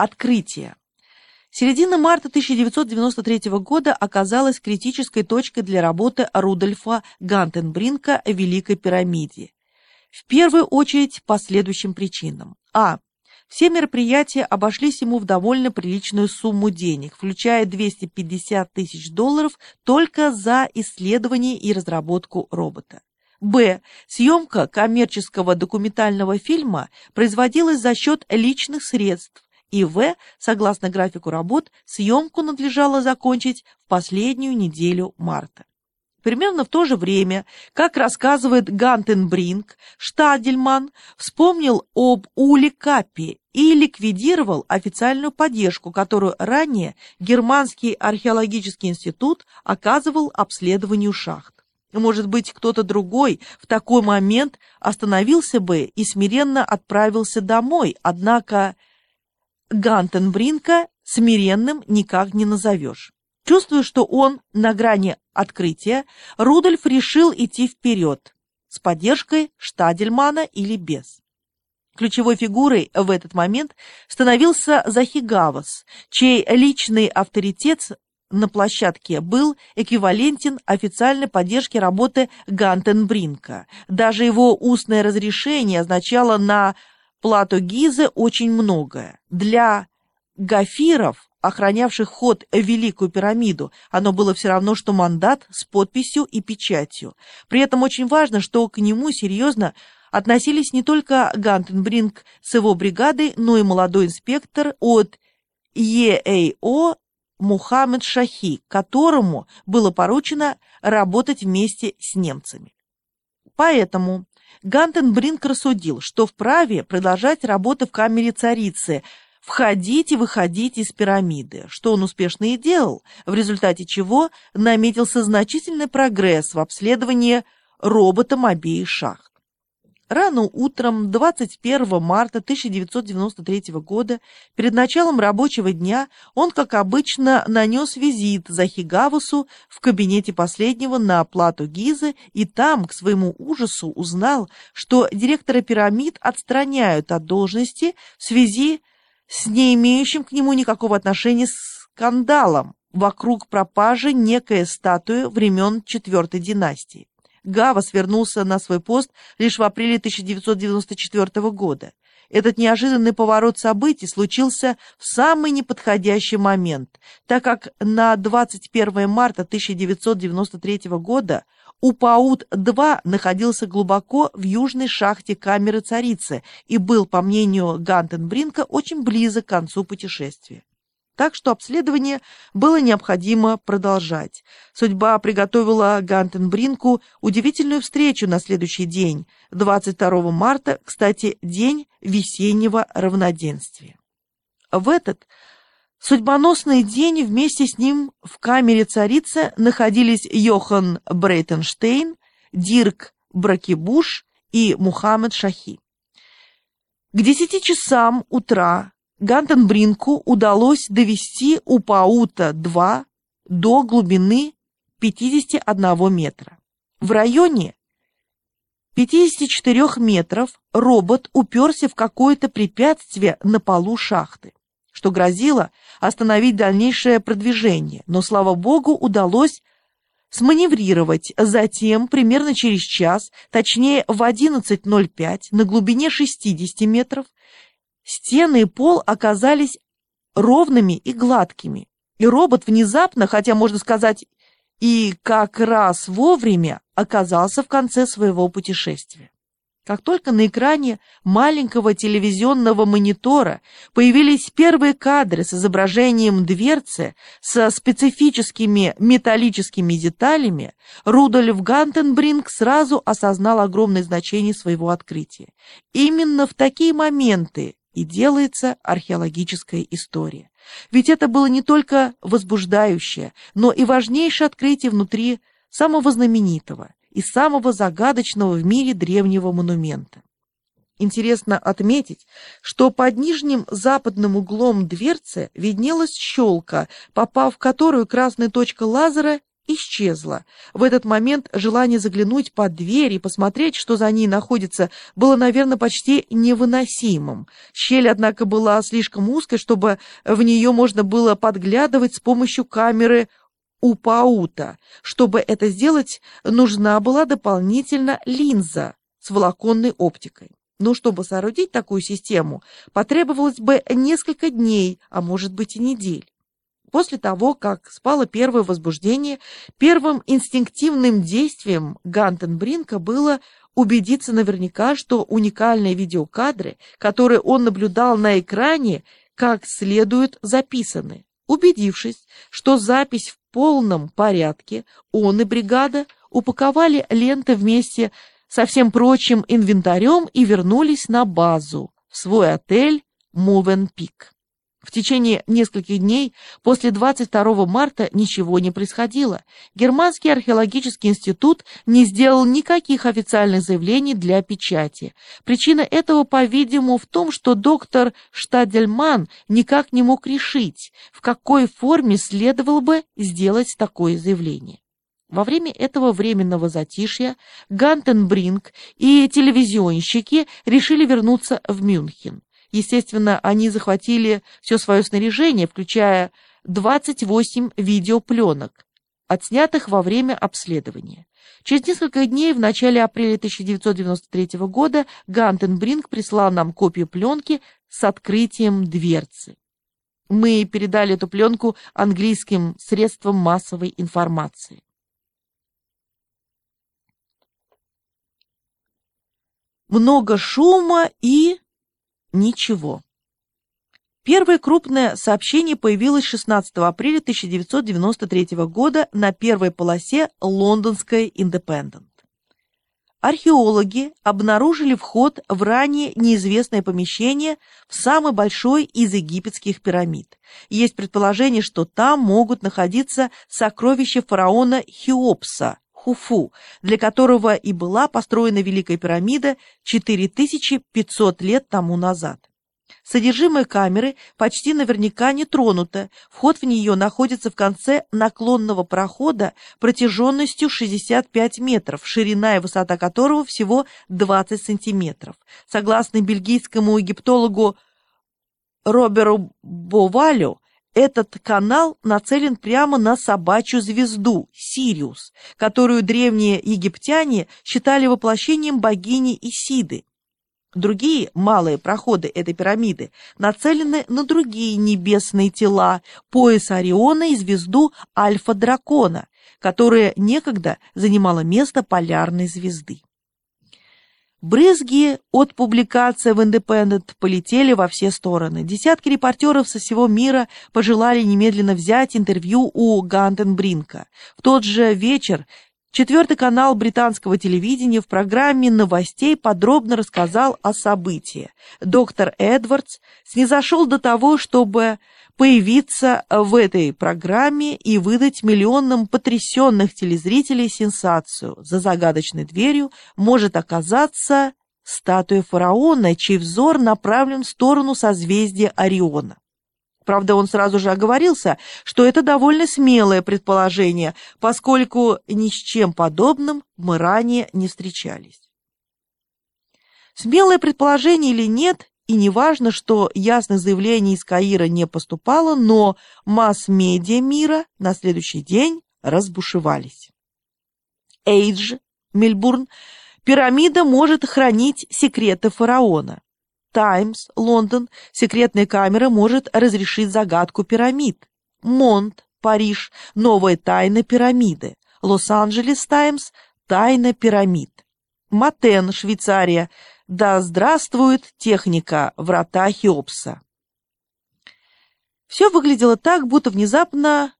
Открытие. Середина марта 1993 года оказалась критической точкой для работы Рудольфа Гантенбринка о Великой пирамиде. В первую очередь по следующим причинам. А. Все мероприятия обошлись ему в довольно приличную сумму денег, включая 250 тысяч долларов только за исследование и разработку робота. Б. Съемка коммерческого документального фильма производилась за счет личных средств, и В. Согласно графику работ, съемку надлежало закончить в последнюю неделю марта. Примерно в то же время, как рассказывает Гантенбринг, Штадельман вспомнил об Уле Каппи и ликвидировал официальную поддержку, которую ранее Германский археологический институт оказывал обследованию шахт. Может быть, кто-то другой в такой момент остановился бы и смиренно отправился домой, однако Гантенбринка смиренным никак не назовешь. Чувствуя, что он на грани открытия, Рудольф решил идти вперед, с поддержкой Штадельмана или без. Ключевой фигурой в этот момент становился Захигавас, чей личный авторитет на площадке был эквивалентен официальной поддержке работы Гантенбринка. Даже его устное разрешение означало на плату Гизы очень многое. Для гафиров охранявших ход в Великую пирамиду, оно было все равно, что мандат с подписью и печатью. При этом очень важно, что к нему серьезно относились не только Гантенбринг с его бригадой, но и молодой инспектор от ЕАО Мухаммед Шахи, которому было поручено работать вместе с немцами. Поэтому Гантенбринг рассудил, что вправе продолжать работу в камере царицы – входить и выходить из пирамиды, что он успешно и делал, в результате чего наметился значительный прогресс в обследовании роботом обеих шахт. Рано утром 21 марта 1993 года, перед началом рабочего дня, он, как обычно, нанес визит за Хигавусу в кабинете последнего на оплату Гизы и там, к своему ужасу, узнал, что директора пирамид отстраняют от должности в связи с не имеющим к нему никакого отношения скандалом вокруг пропажи некой статуи времен Четвертой династии. Гавас вернулся на свой пост лишь в апреле 1994 года. Этот неожиданный поворот событий случился в самый неподходящий момент, так как на 21 марта 1993 года Упаут-2 находился глубоко в южной шахте камеры царицы и был, по мнению Гантенбринка, очень близок к концу путешествия. Так что обследование было необходимо продолжать. Судьба приготовила Гантенбринку удивительную встречу на следующий день, 22 марта, кстати, день весеннего равноденствия. В этот судьбоносный день вместе с ним в камере царицы находились Йохан Брейтенштейн, Дирк Бракебуш и Мухаммед Шахи. К десяти часам утра Гантенбринку удалось довести Упаута-2 до глубины 51 метра. В районе 54 метров робот уперся в какое-то препятствие на полу шахты что грозило остановить дальнейшее продвижение, но, слава богу, удалось сманеврировать. Затем, примерно через час, точнее в 11.05, на глубине 60 метров, стены и пол оказались ровными и гладкими. И робот внезапно, хотя можно сказать и как раз вовремя, оказался в конце своего путешествия. Как только на экране маленького телевизионного монитора появились первые кадры с изображением дверцы со специфическими металлическими деталями, Рудольф Гантенбринг сразу осознал огромное значение своего открытия. Именно в такие моменты и делается археологическая история. Ведь это было не только возбуждающее, но и важнейшее открытие внутри самого знаменитого – и самого загадочного в мире древнего монумента. Интересно отметить, что под нижним западным углом дверцы виднелась щелка, попав в которую красная точка лазера исчезла. В этот момент желание заглянуть под дверь и посмотреть, что за ней находится, было, наверное, почти невыносимым. Щель, однако, была слишком узкой, чтобы в нее можно было подглядывать с помощью камеры у Паута. Чтобы это сделать, нужна была дополнительно линза с волоконной оптикой. Но чтобы соорудить такую систему, потребовалось бы несколько дней, а может быть и недель. После того, как спало первое возбуждение, первым инстинктивным действием Гантенбринка было убедиться наверняка, что уникальные видеокадры, которые он наблюдал на экране, как следует записаны. Убедившись, что запись в полном порядке, он и бригада упаковали ленты вместе со всем прочим инвентарем и вернулись на базу, в свой отель Мувенпик. В течение нескольких дней после 22 марта ничего не происходило. Германский археологический институт не сделал никаких официальных заявлений для печати. Причина этого, по-видимому, в том, что доктор Штадельман никак не мог решить, в какой форме следовало бы сделать такое заявление. Во время этого временного затишья Гантенбринг и телевизионщики решили вернуться в Мюнхен. Естественно, они захватили все свое снаряжение, включая 28 видеопленок, отснятых во время обследования. Через несколько дней, в начале апреля 1993 года, Гантенбринг прислал нам копию пленки с открытием дверцы. Мы передали эту пленку английским средствам массовой информации. Много шума и Ничего. Первое крупное сообщение появилось 16 апреля 1993 года на первой полосе лондонской «Индепендент». Археологи обнаружили вход в ранее неизвестное помещение в самый большой из египетских пирамид. Есть предположение, что там могут находиться сокровища фараона Хеопса, Хуфу, для которого и была построена Великая пирамида 4500 лет тому назад. Содержимое камеры почти наверняка не тронуто, вход в нее находится в конце наклонного прохода протяженностью 65 метров, ширина и высота которого всего 20 сантиметров. Согласно бельгийскому египтологу Роберу Бовалю, этот канал нацелен прямо на собачью звезду Сириус, которую древние египтяне считали воплощением богини Исиды. Другие малые проходы этой пирамиды нацелены на другие небесные тела, пояс Ориона и звезду Альфа-Дракона, которая некогда занимала место полярной звезды. Брызги от публикации в Independent полетели во все стороны. Десятки репортеров со всего мира пожелали немедленно взять интервью у Гантенбринка. В тот же вечер Четвертый канал британского телевидения в программе новостей подробно рассказал о событии. Доктор Эдвардс снизошел до того, чтобы появиться в этой программе и выдать миллионам потрясенных телезрителей сенсацию. За загадочной дверью может оказаться статуя фараона, чей взор направлен в сторону созвездия Ориона. Правда, он сразу же оговорился, что это довольно смелое предположение, поскольку ни с чем подобным мы ранее не встречались. Смелое предположение или нет, и не важно, что ясных заявлений из Каира не поступало, но масс-медиа мира на следующий день разбушевались. Эйдж, Мельбурн, пирамида может хранить секреты фараона. Таймс, Лондон, секретная камера может разрешить загадку пирамид. Монт, Париж, новая тайна пирамиды. Лос-Анджелес Таймс, тайна пирамид. Матен, Швейцария, да здравствует техника врата Хеопса. Все выглядело так, будто внезапно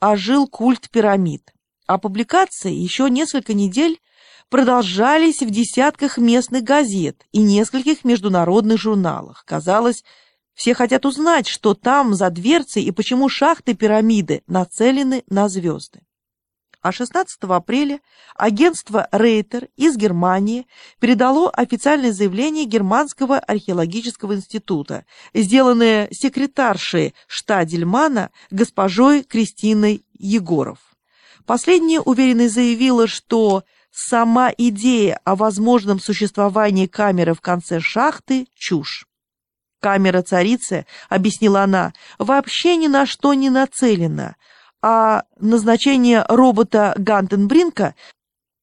ожил культ пирамид. А публикации еще несколько недель продолжались в десятках местных газет и нескольких международных журналах. Казалось, все хотят узнать, что там за дверцей и почему шахты пирамиды нацелены на звезды. А 16 апреля агентство Рейтер из Германии передало официальное заявление Германского археологического института, сделанное секретаршей Штадельмана госпожой Кристиной Егоров. Последняя уверенно заявила, что сама идея о возможном существовании камеры в конце шахты – чушь. Камера царицы, объяснила она, вообще ни на что не нацелена, а назначение робота Гантенбринка